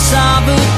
dissolve